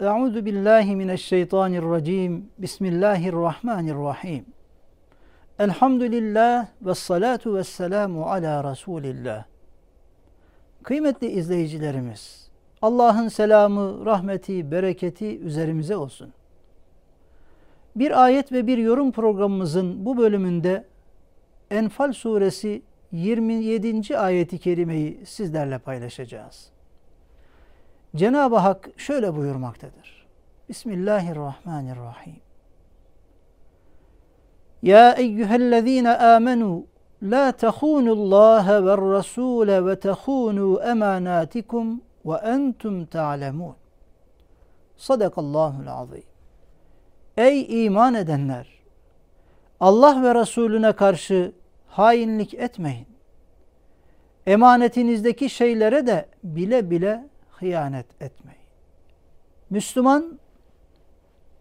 Euzu billahi mineşşeytanirracim. Bismillahirrahmanirrahim. Elhamdülillah ve salatu ve selamu ala Resulillah. Kıymetli izleyicilerimiz, Allah'ın selamı, rahmeti, bereketi üzerimize olsun. Bir ayet ve bir yorum programımızın bu bölümünde Enfal suresi 27. ayeti kerimeyi sizlerle paylaşacağız. Cenab-ı Hak şöyle buyurmaktadır. Bismillahirrahmanirrahim. Ya eyyühellezine amenu la tehunullaha ve rasule ve tehunu emanatikum ve entum ta'lemun. Sadakallahul azim. Ey iman edenler! Allah ve Resulüne karşı hainlik etmeyin. Emanetinizdeki şeylere de bile bile hıyanet etmeyin. Müslüman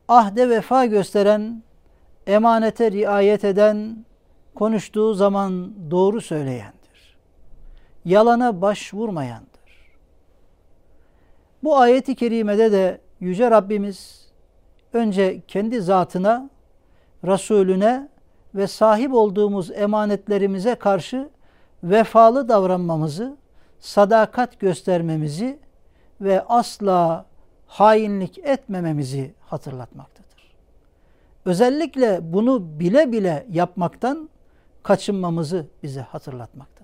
ahde vefa gösteren, emanete riayet eden, konuştuğu zaman doğru söyleyendir. Yalana başvurmayandır. Bu ayeti kerimede de Yüce Rabbimiz önce kendi zatına, Resulüne ve sahip olduğumuz emanetlerimize karşı vefalı davranmamızı, sadakat göstermemizi ve asla hainlik etmememizi hatırlatmaktadır. Özellikle bunu bile bile yapmaktan kaçınmamızı bize hatırlatmaktadır.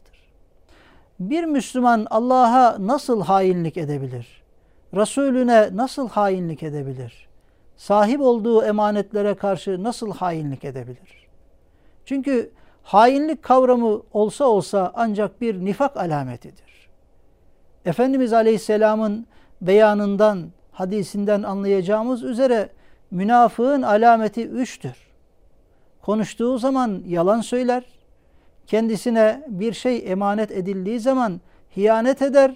Bir Müslüman Allah'a nasıl hainlik edebilir? Resulüne nasıl hainlik edebilir? Sahip olduğu emanetlere karşı nasıl hainlik edebilir? Çünkü hainlik kavramı olsa olsa ancak bir nifak alametidir. Efendimiz Aleyhisselam'ın beyanından, hadisinden anlayacağımız üzere münafığın alameti üçtür. Konuştuğu zaman yalan söyler, kendisine bir şey emanet edildiği zaman hiyanet eder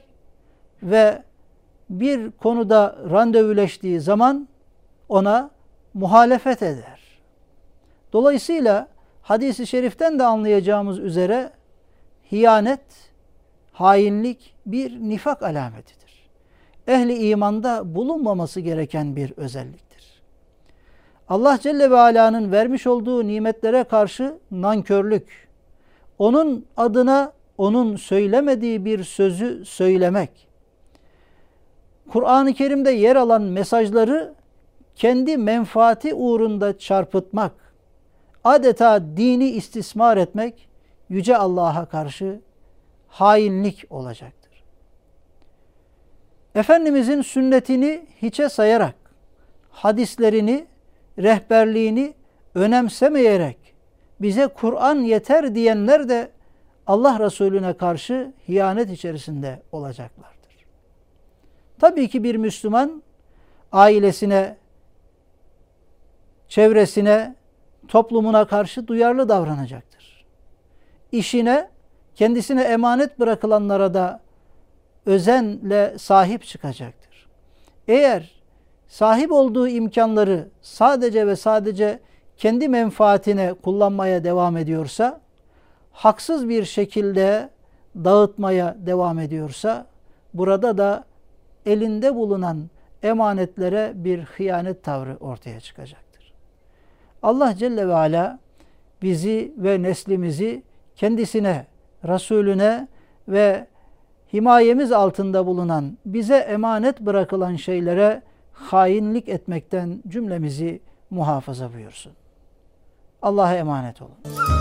ve bir konuda randevuleştiği zaman ona muhalefet eder. Dolayısıyla hadisi şeriften de anlayacağımız üzere hiyanet, hainlik bir nifak alametidir. Ehli imanda bulunmaması gereken bir özelliktir. Allah Celle ve Ala'nın vermiş olduğu nimetlere karşı nankörlük, onun adına onun söylemediği bir sözü söylemek, Kur'an-ı Kerim'de yer alan mesajları kendi menfaati uğrunda çarpıtmak, adeta dini istismar etmek yüce Allah'a karşı hainlik olacaktır. Efendimizin sünnetini hiçe sayarak, hadislerini, rehberliğini önemsemeyerek bize Kur'an yeter diyenler de Allah Resulüne karşı hiyanet içerisinde olacaklardır. Tabii ki bir Müslüman ailesine, çevresine, toplumuna karşı duyarlı davranacaktır. İşine, kendisine emanet bırakılanlara da özenle sahip çıkacaktır. Eğer sahip olduğu imkanları sadece ve sadece kendi menfaatine kullanmaya devam ediyorsa, haksız bir şekilde dağıtmaya devam ediyorsa, burada da elinde bulunan emanetlere bir hıyanet tavrı ortaya çıkacaktır. Allah Celle ve Ala bizi ve neslimizi kendisine, Resulüne ve himayemiz altında bulunan, bize emanet bırakılan şeylere hainlik etmekten cümlemizi muhafaza buyursun. Allah'a emanet olun.